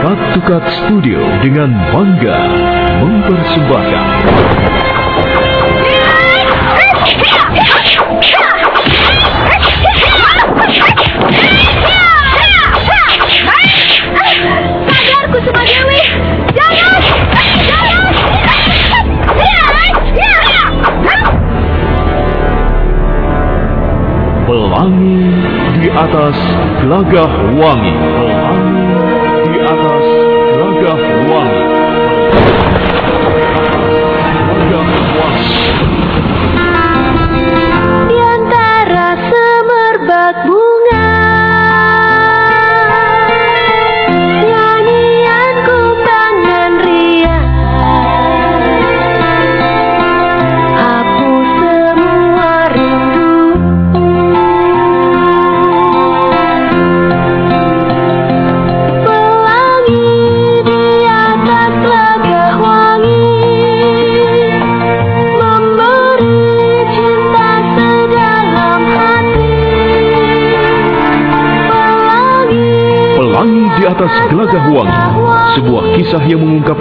Cut to Cut Studio dengan bangga mempersembahkan! Pelangi di atas gelagah wangi.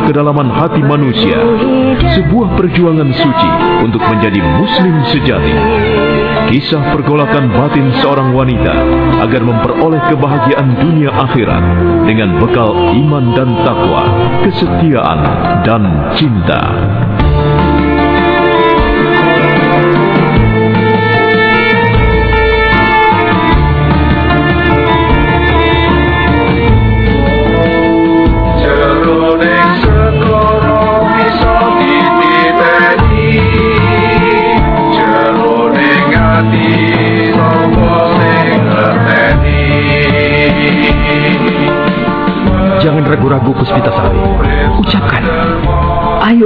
Kedalaman hati manusia. Sebuah perjuangan suci untuk menjadi muslim sejati. Kisah pergolakan batin seorang wanita agar memperoleh kebahagiaan dunia akhirat dengan bekal iman dan takwa, kesetiaan dan cinta.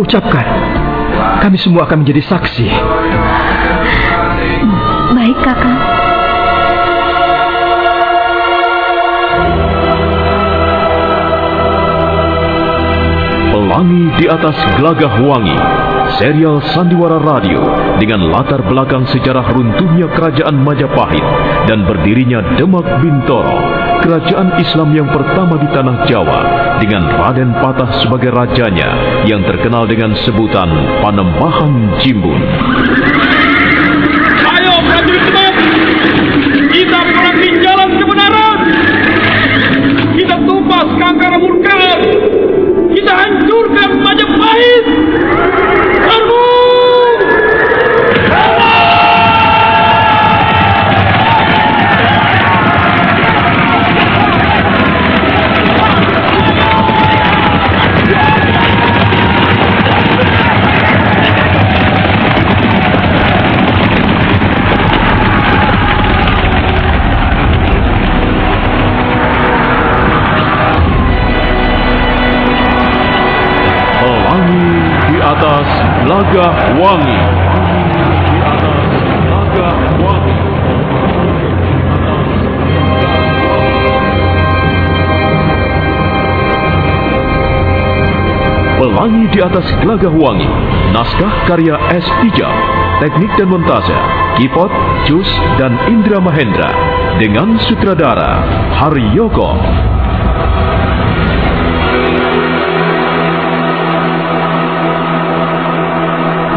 Ucapkan. Kami semua akan menjadi saksi. Baik kakak Pelangi di atas gelagah wangi. Serial Sandiwara Radio dengan latar belakang sejarah runtuhnya kerajaan Majapahit dan berdirinya Demak Bintoro, kerajaan Islam yang pertama di tanah Jawa dengan Raden Patah sebagai rajanya yang terkenal dengan sebutan Panembahan Jimbun. Ayo prajurit Demak, kita perangi jalan kebenaran. Kita tumpas kangkara murkaan. Kita hancurkan Majapahit. Gelagah wangi. Pelangi di atas gelagah wangi. Naskah karya S. Tijab. Teknik dan montase. Kipot, Jus, dan Indra Mahendra. Dengan sutradara Haryoko.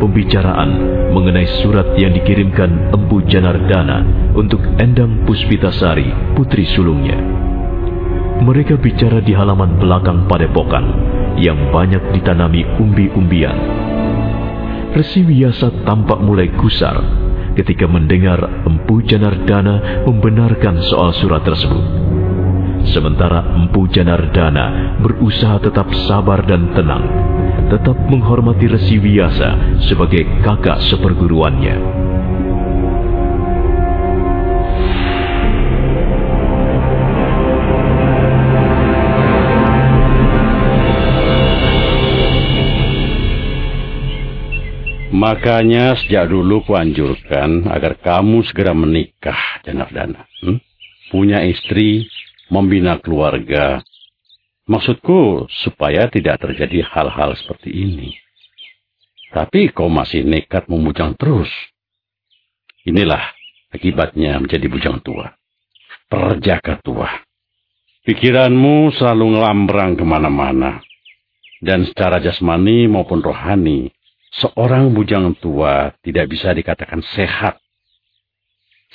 Pembicaraan mengenai surat yang dikirimkan Empu Janardana untuk Endang Puspitasari, putri sulungnya. Mereka bicara di halaman belakang padepokan yang banyak ditanami umbi-umbian. Resi Wiyasa tampak mulai gusar ketika mendengar Empu Janardana membenarkan soal surat tersebut. Sementara Empu Janardana berusaha tetap sabar dan tenang, tetap menghormati Resi Wiyasa sebagai kakak seperguruannya. Makanya sejak dulu kuanjurkan agar kamu segera menikah, Janardana. Hmm? Punya istri, membina keluarga. Maksudku supaya tidak terjadi hal-hal seperti ini. Tapi kau masih nekat memujang terus. Inilah akibatnya menjadi bujang tua. Perjaka tua. Pikiranmu selalu ngelambrang ke mana-mana. Dan secara jasmani maupun rohani, seorang bujang tua tidak bisa dikatakan sehat.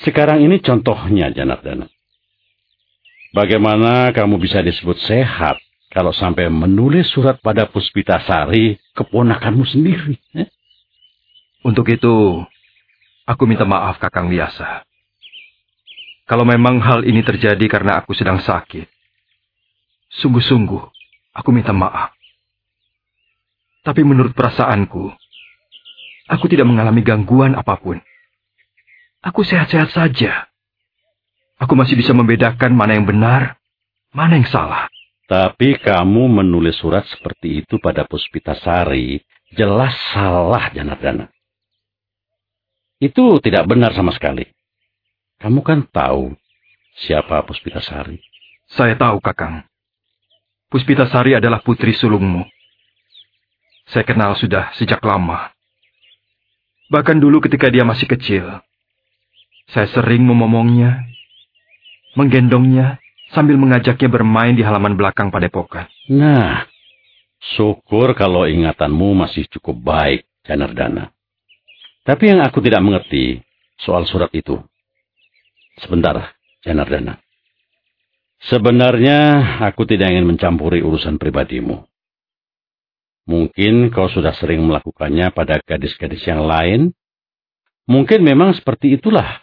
Sekarang ini contohnya, Janardana. Bagaimana kamu bisa disebut sehat kalau sampai menulis surat pada Puspitasari, keponakanmu sendiri? Untuk itu, aku minta maaf Kakang Biasa. Kalau memang hal ini terjadi karena aku sedang sakit, sungguh-sungguh aku minta maaf. Tapi menurut perasaanku, Aku tidak mengalami gangguan apa pun. Aku sehat-sehat saja. Aku masih bisa membedakan mana yang benar, mana yang salah. Tapi kamu menulis surat seperti itu pada Puspitasari, jelas salah Janardana. Itu tidak benar sama sekali. Kamu kan tahu siapa Puspitasari. Saya tahu, Kakang. Puspitasari adalah putri sulungmu. Saya kenal sudah sejak lama. Bahkan dulu ketika dia masih kecil, saya sering memomongnya, menggendongnya, sambil mengajaknya bermain di halaman belakang padepokan. Nah, syukur kalau ingatanmu masih cukup baik, Janardana. Tapi yang aku tidak mengerti soal surat itu. Sebentar, Janardana. Sebenarnya aku tidak ingin mencampuri urusan pribadimu. Mungkin kau sudah sering melakukannya pada gadis-gadis yang lain. Mungkin memang seperti itulah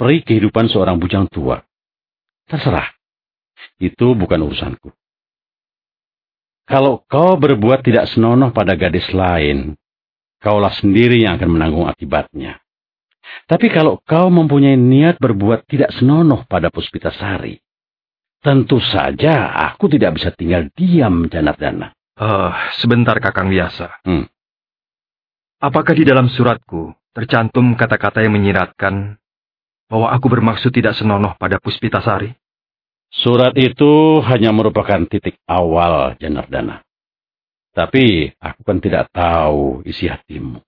peri kehidupan seorang bujang tua. Terserah. Itu bukan urusanku. Kalau kau berbuat tidak senonoh pada gadis lain, kaulah sendiri yang akan menanggung akibatnya. Tapi kalau kau mempunyai niat berbuat tidak senonoh pada Puspitasari, tentu saja aku tidak bisa tinggal diam, Janardana. Uh, sebentar Kakang biasa. Hmm. Apakah di dalam suratku tercantum kata-kata yang menyiratkan bahwa aku bermaksud tidak senonoh pada Puspitasari? Surat itu hanya merupakan titik awal, Janardana. Tapi aku kan tidak tahu isi hatimu.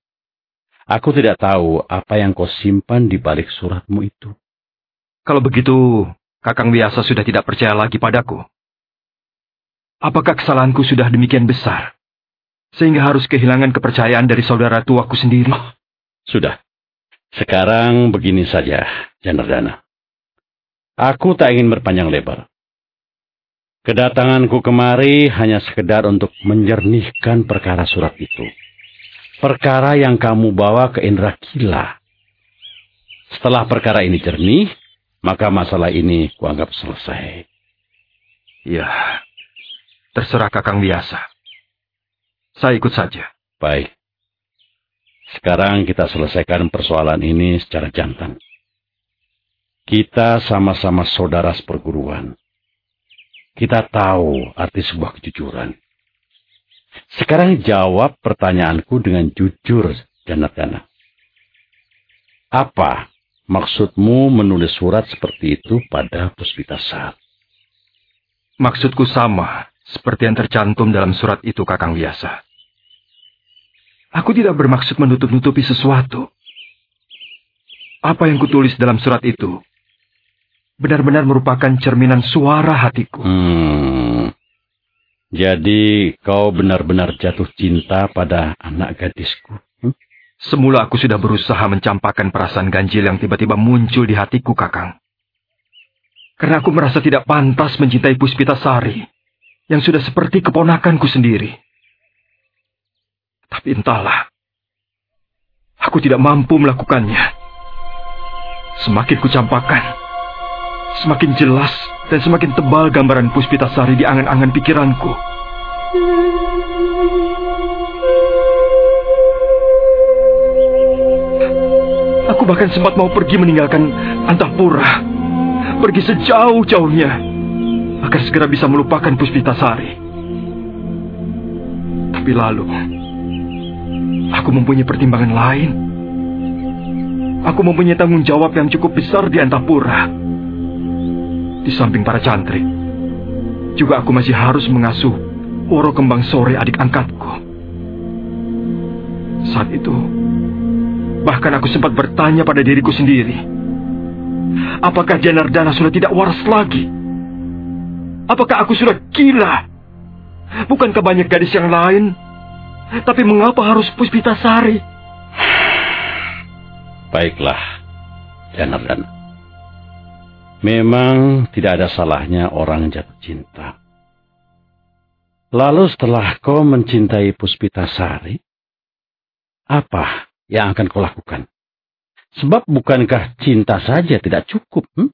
Aku tidak tahu apa yang kau simpan di balik suratmu itu. Kalau begitu, Kakang biasa sudah tidak percaya lagi padaku. Apakah kesalahanku sudah demikian besar? Sehingga harus kehilangan kepercayaan dari saudara tuaku sendiri? Oh, sudah. Sekarang begini saja, Janardana. Aku tak ingin berpanjang lebar. Kedatanganku kemari hanya sekedar untuk menjernihkan perkara surat itu. Perkara yang kamu bawa ke Indra Kila. Setelah perkara ini jernih, maka masalah ini kuanggap selesai. Ya, Terserah Kakang biasa. Saya ikut saja. Baik. Sekarang kita selesaikan persoalan ini secara jantan. Kita sama-sama saudara seperguruan. Kita tahu arti sebuah kejujuran. Sekarang jawab pertanyaanku dengan jujur, Janatana. Apa maksudmu menulis surat seperti itu pada Puspitasar? Maksudku sama seperti yang tercantum dalam surat itu, Kakang biasa. Aku tidak bermaksud menutup-nutupi sesuatu. Apa yang kutulis dalam surat itu benar-benar merupakan cerminan suara hatiku. Hmm. Jadi kau benar-benar jatuh cinta pada anak gadisku. Hmm? Semula aku sudah berusaha mencampakkan perasaan ganjil yang tiba-tiba muncul di hatiku, Kakang. Karena aku merasa tidak pantas mencintai Puspita Sari yang sudah seperti keponakanku sendiri. Tapi entahlah, aku tidak mampu melakukannya. Semakin kucampakkan, semakin jelas Dan semakin tebal gambaran Puspitasari di angan-angan pikiranku. Aku bahkan sempat mau pergi meninggalkan Antapura. Pergi sejauh-jauhnya. Agar segera bisa melupakan Puspitasari. Tapi lalu, aku mempunyai pertimbangan lain. Aku mempunyai tanggung jawab yang cukup besar di Antapura. Di samping para cantrik, juga aku masih harus mengasuh Woro Kembang Sore adik angkatku. Saat itu, bahkan aku sempat bertanya pada diriku sendiri. Apakah Janardana sudah tidak waras lagi? Apakah aku sudah gila? Bukankah banyak gadis yang lain? Tapi mengapa harus Puspitasari? Baiklah, Janardana. Memang tidak ada salahnya orang jatuh cinta. Lalu setelah kau mencintai Puspitasari, apa yang akan kau lakukan? Sebab bukankah cinta saja tidak cukup? Hmm?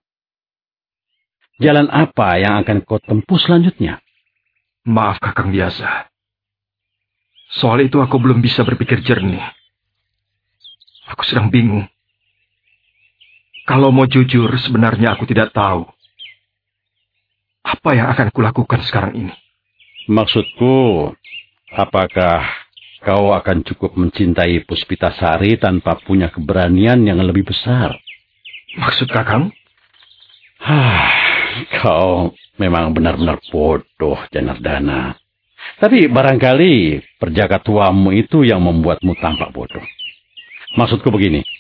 Jalan apa yang akan kau tempuh selanjutnya? Maaf kakang biasa. Soal itu aku belum bisa berpikir jernih. Aku sedang bingung. Kalau mau jujur, sebenarnya aku tidak tahu. Apa yang akan kulakukan sekarang ini? Maksudku, apakah kau akan cukup mencintai Puspitasari tanpa punya keberanian yang lebih besar? Maksud kakang? Hah, kau memang benar-benar bodoh, Janardana. Tapi barangkali perjaka tuamu itu yang membuatmu tampak bodoh. Maksudku begini.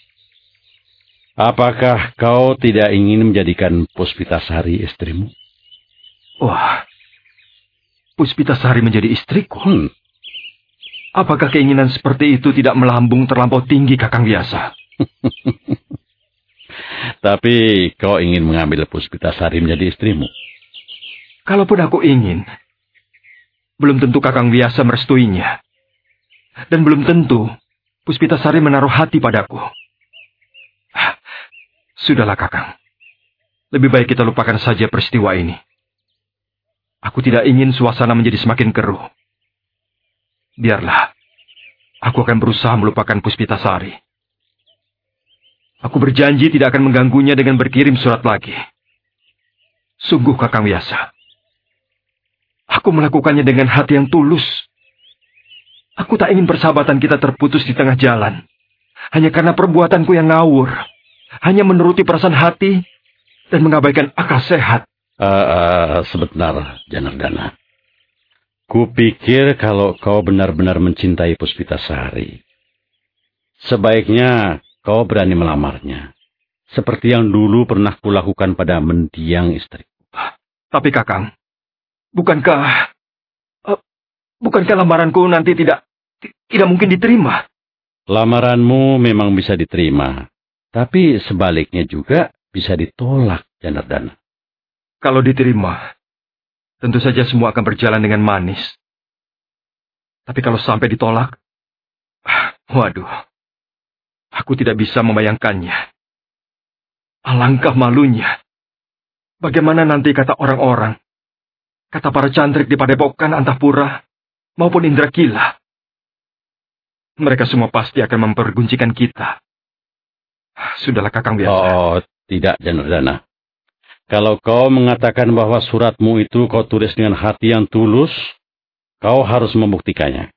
Apakah kau tidak ingin menjadikan Puspitasari istrimu? Wah, Puspitasari menjadi istriku. Hmm, Apakah keinginan seperti itu tidak melambung terlampau tinggi kakang biasa? tapi kau ingin mengambil Puspitasari menjadi istrimu. Kalaupun aku ingin, belum tentu kakang biasa merestuinya. Dan belum tentu Puspitasari menaruh hati padaku. Sudahlah kakang. Lebih baik kita lupakan saja peristiwa ini. Aku tidak ingin suasana menjadi semakin keruh. Biarlah. Aku akan berusaha melupakan Puspitasari. Aku berjanji tidak akan mengganggunya dengan berkirim surat lagi. Sungguh kakang biasa. Aku melakukannya dengan hati yang tulus. Aku tak ingin persahabatan kita terputus di tengah jalan. Hanya karena perbuatanku yang ngawur. Hanya menuruti perasaan hati dan mengabaikan akal sehat. Eh, eh, sebentar, Janardana. Kupikir kalau kau benar-benar mencintai Puspitasari, sebaiknya kau berani melamarnya. Seperti yang dulu pernah kulakukan pada mendiang istri. Tapi kakang, bukankah... eh, bukankah lamaranku nanti tidak... ti- tidak mungkin diterima? Lamaranmu memang bisa diterima, tapi sebaliknya juga bisa ditolak, Janardana. Kalau diterima, tentu saja semua akan berjalan dengan manis. Tapi kalau sampai ditolak, waduh, aku tidak bisa membayangkannya. Alangkah malunya. Bagaimana nanti kata orang-orang, kata para cantrik di Padepokan Antapura, maupun Indra Kila. Mereka semua pasti akan memperguncikan kita. Sudahlah kakang biasa. Oh, tidak, Janardana. Kalau kau mengatakan bahwa suratmu itu kau tulis dengan hati yang tulus, kau harus membuktikannya.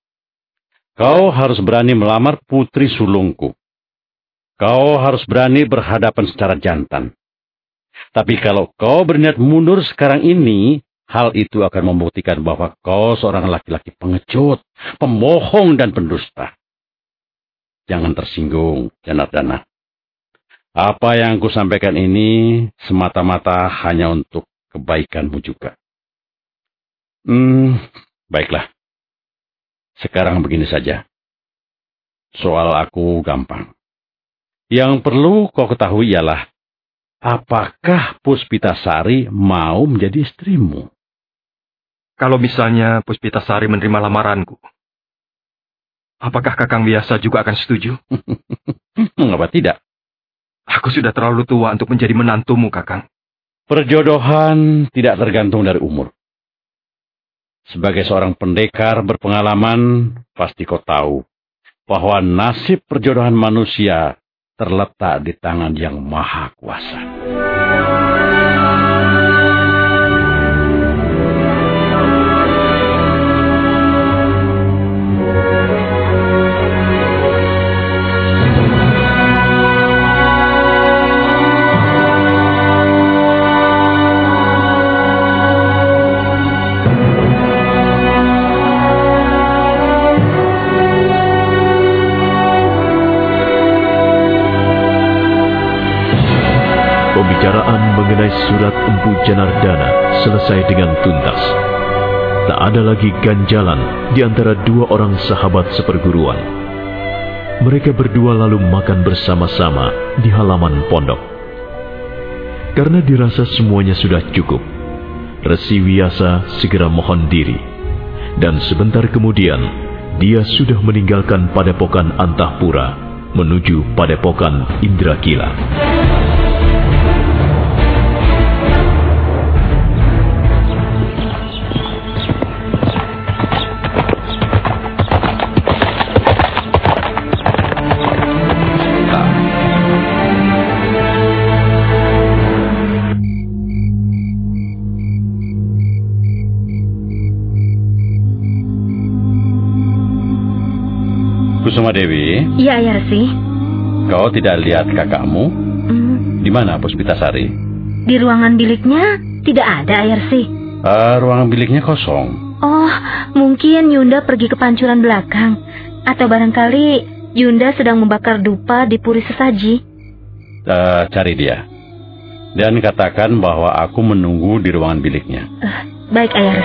Kau harus berani melamar putri sulungku. Kau harus berani berhadapan secara jantan. Tapi kalau kau berniat mundur sekarang ini, hal itu akan membuktikan bahwa kau seorang laki-laki pengecut, pembohong dan pendusta. Jangan tersinggung, Janardana. Apa yang kusampaikan ini semata-mata hanya untuk kebaikanmu juga. Hmm, baiklah. Sekarang begini saja. Soal aku gampang. Yang perlu kau ketahui ialah, apakah Puspitasari mau menjadi istrimu? Kalau misalnya Puspitasari menerima lamaranku, apakah kakang biasa juga akan setuju? Mengapa tidak? Aku sudah terlalu tua untuk menjadi menantumu, kakang. Perjodohan tidak tergantung dari umur. Sebagai seorang pendekar berpengalaman, pasti kau tahu bahwa nasib perjodohan manusia terletak di tangan yang maha kuasa. Pembicaraan mengenai surat Empu Janardana selesai dengan tuntas. Tak ada lagi ganjalan di antara dua orang sahabat seperguruan. Mereka berdua lalu makan bersama-sama di halaman pondok. Karena dirasa semuanya sudah cukup, Resi Wiyasa segera mohon diri. Dan sebentar kemudian, dia sudah meninggalkan padepokan Antahpura menuju padepokan Indrakila. Dewi, Iya, Ayah Resi. kau tidak lihat kakakmu? Hmm, Di mana Puspitasari? di ruangan biliknya tidak ada Ayah Resi. Ah, ruangan biliknya kosong. Oh, mungkin Yunda pergi ke pancuran belakang. Atau barangkali Yunda sedang membakar dupa di puri sesaji. Eh, cari dia. Dan katakan bahwa aku menunggu di ruangan biliknya. Eh, baik Ayah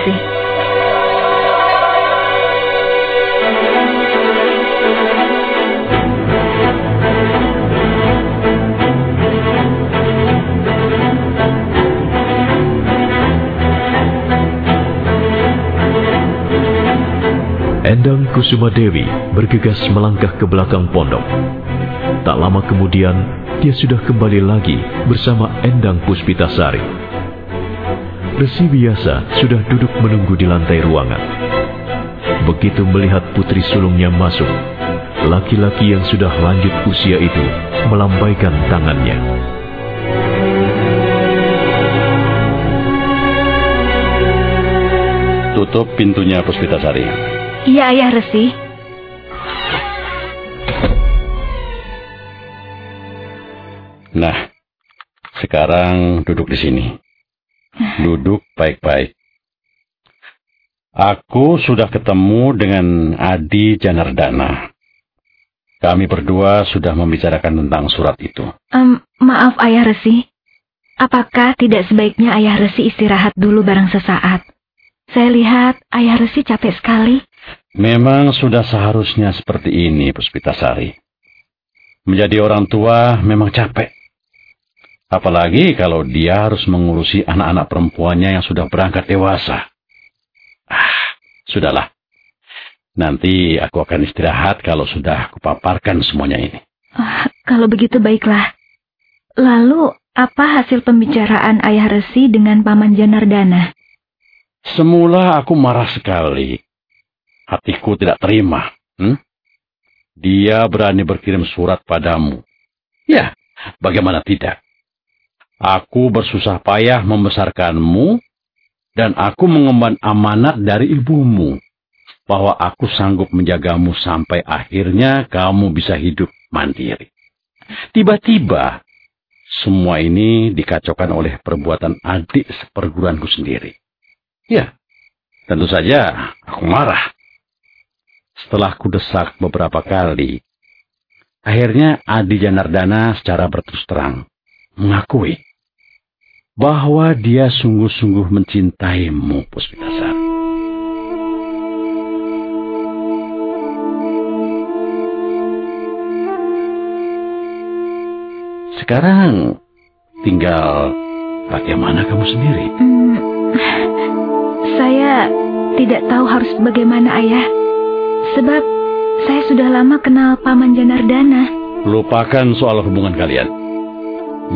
Endang Kusuma Dewi bergegas melangkah ke belakang pondok. Tak lama kemudian, dia sudah kembali lagi bersama Endang Puspitasari. Resi Wiyasa sudah duduk menunggu di lantai ruangan. Begitu melihat putri sulungnya masuk, laki-laki yang sudah lanjut usia itu melambaikan tangannya. Tutup pintunya Puspitasari. Iya Ayah Resi. Nah, sekarang duduk di sini. Duduk baik-baik. Aku sudah ketemu dengan Adi Janardana. Kami berdua sudah membicarakan tentang surat itu. Em, maaf Ayah Resi. Apakah tidak sebaiknya Ayah Resi istirahat dulu barang sesaat? Saya lihat Ayah Resi capek sekali. Memang sudah seharusnya seperti ini, Puspitasari. Menjadi orang tua memang capek. Apalagi kalau dia harus mengurusi anak-anak perempuannya yang sudah berangkat dewasa. Ah, sudahlah. Nanti aku akan istirahat kalau sudah kupaparkan semuanya ini. Ah, kalau begitu baiklah. Lalu, apa hasil pembicaraan Ayah Resi dengan Paman Janardana? Semula aku marah sekali. Hatiku tidak terima. Hmm? Dia berani berkirim surat padamu. Ya, bagaimana tidak? Aku bersusah payah membesarkanmu, dan aku mengemban amanat dari ibumu, bahwa aku sanggup menjagamu sampai akhirnya kamu bisa hidup mandiri. Tiba-tiba, semua ini dikacaukan oleh perbuatan adik seperguruanku sendiri. Ya, tentu saja aku marah. Setelah kudesak beberapa kali, akhirnya Adi Janardana secara berterus terang mengakui bahwa dia sungguh-sungguh mencintaimu, Puspitasari. Sekarang tinggal bagaimana kamu sendiri? Hmm, saya tidak tahu harus bagaimana Ayah. Sebab saya sudah lama kenal Paman Janardana. Lupakan soal hubungan kalian.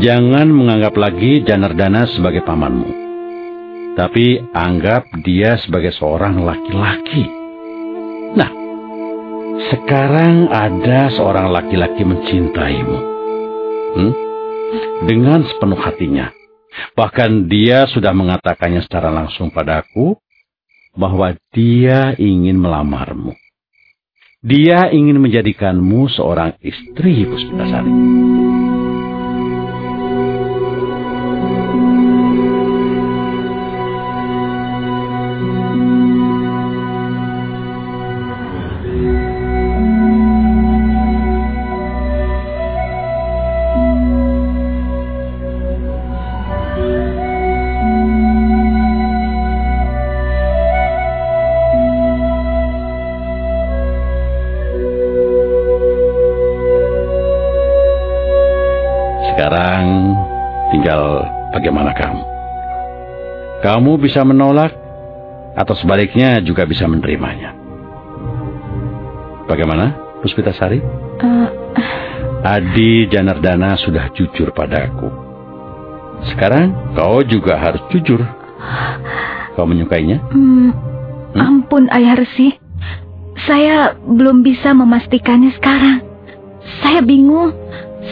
Jangan menganggap lagi Janardana sebagai pamanmu. Tapi anggap dia sebagai seorang laki-laki. Nah, sekarang ada seorang laki-laki mencintaimu. Hmm? Dengan sepenuh hatinya. Bahkan dia sudah mengatakannya secara langsung padaku bahwa dia ingin melamarmu. Dia ingin menjadikanmu seorang istri Puspitasari. Kamu bisa menolak atau sebaliknya juga bisa menerimanya. Bagaimana, Puspitasari? Eh, Adi Janardana sudah jujur padaku. Sekarang kau juga harus jujur. Kau menyukainya? hmm, ampun Ayah Resi. Saya belum bisa memastikannya sekarang. Saya bingung.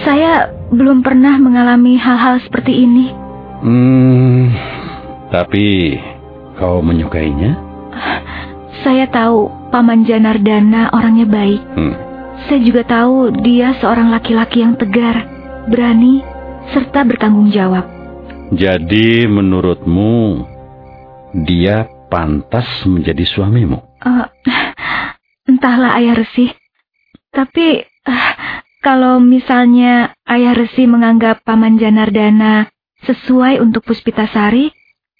Saya belum pernah mengalami hal-hal seperti ini. Hmm, tapi kau menyukainya? Saya tahu Paman Janardana orangnya baik. Hmm. Saya juga tahu dia seorang laki-laki yang tegar, berani, serta bertanggung jawab. Jadi menurutmu dia pantas menjadi suamimu? Eh, entahlah Ayah Resi. Tapi eh, kalau misalnya Ayah Resi menganggap Paman Janardana sesuai untuk Puspitasari,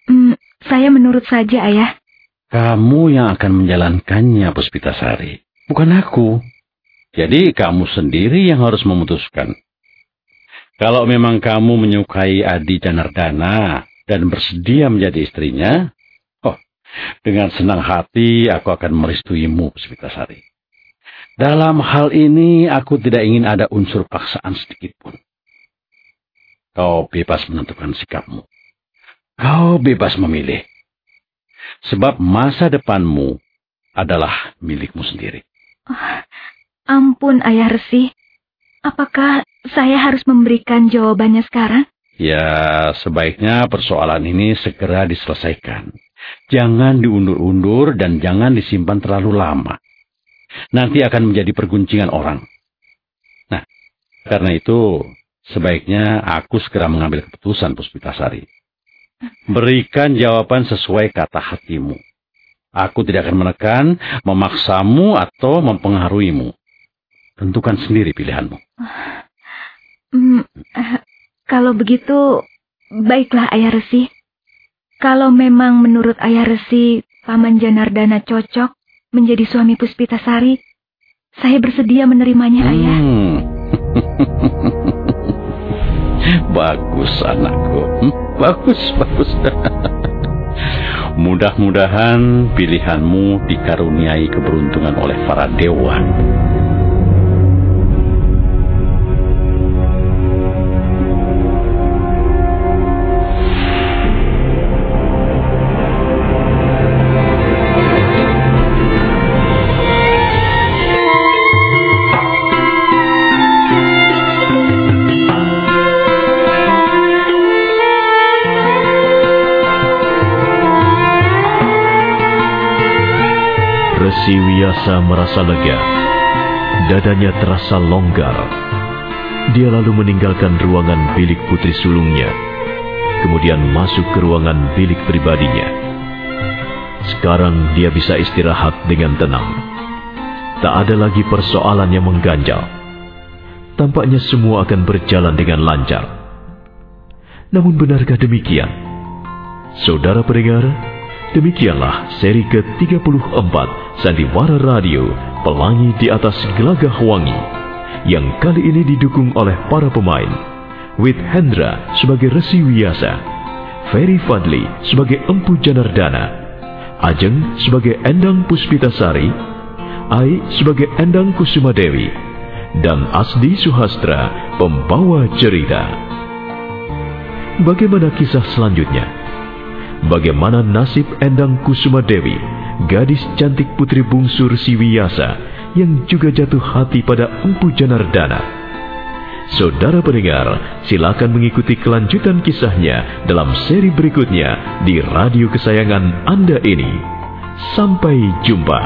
hmm, saya menurut saja Ayah. Kamu yang akan menjalankannya, Puspitasari. Bukan aku. Jadi kamu sendiri yang harus memutuskan. Kalau memang kamu menyukai Adi Janardana dan bersedia menjadi istrinya, oh, dengan senang hati aku akan merestuimu, Puspitasari. Dalam hal ini aku tidak ingin ada unsur paksaan sedikit pun. Kau bebas menentukan sikapmu. Kau bebas memilih. Sebab masa depanmu adalah milikmu sendiri. Ampun Ayah Resi. Apakah saya harus memberikan jawabannya sekarang? Ya, sebaiknya persoalan ini segera diselesaikan. Jangan diundur-undur dan jangan disimpan terlalu lama. Nanti akan menjadi perguncingan orang. Nah, karena itu sebaiknya aku segera mengambil keputusan Puspitasari. Berikan jawaban sesuai kata hatimu. Aku tidak akan menekan, memaksamu atau mempengaruhimu. Tentukan sendiri pilihanmu. Hmm, eh, kalau begitu, baiklah Ayah Resi. Kalau memang menurut Ayah Resi, Paman Janardana cocok menjadi suami Puspitasari, saya bersedia menerimanya, Ayah. Hmm. bagus anakku. Hmm, Bagus, bagus. Mudah-mudahan pilihanmu dikaruniai keberuntungan oleh para dewa. Wiyasa merasa lega. Dadanya terasa longgar. Dia lalu meninggalkan ruangan bilik putri sulungnya. Kemudian masuk ke ruangan bilik pribadinya. Sekarang dia bisa istirahat dengan tenang. Tak ada lagi persoalan yang mengganjal. Tampaknya semua akan berjalan dengan lancar. Namun benarkah demikian? Saudara pendengar, demikianlah seri ke-34 Sandiwara Radio Pelangi di atas Gelagah Wangi yang kali ini didukung oleh para pemain With Hendra sebagai Resi Wiyasa, Ferry Fadli sebagai Empu Janardana, Ajeng sebagai Endang Puspitasari, Ai sebagai Endang Kusuma Dewi, dan Asdi Suhastra pembawa cerita. bagaimana kisah selanjutnya? Bagaimana nasib Endang Kusuma Dewi, gadis cantik putri bungsur Siwiyasa yang juga jatuh hati pada Empu Janardana? Saudara pendengar, silakan mengikuti kelanjutan kisahnya dalam seri berikutnya di radio kesayangan Anda ini. Sampai jumpa.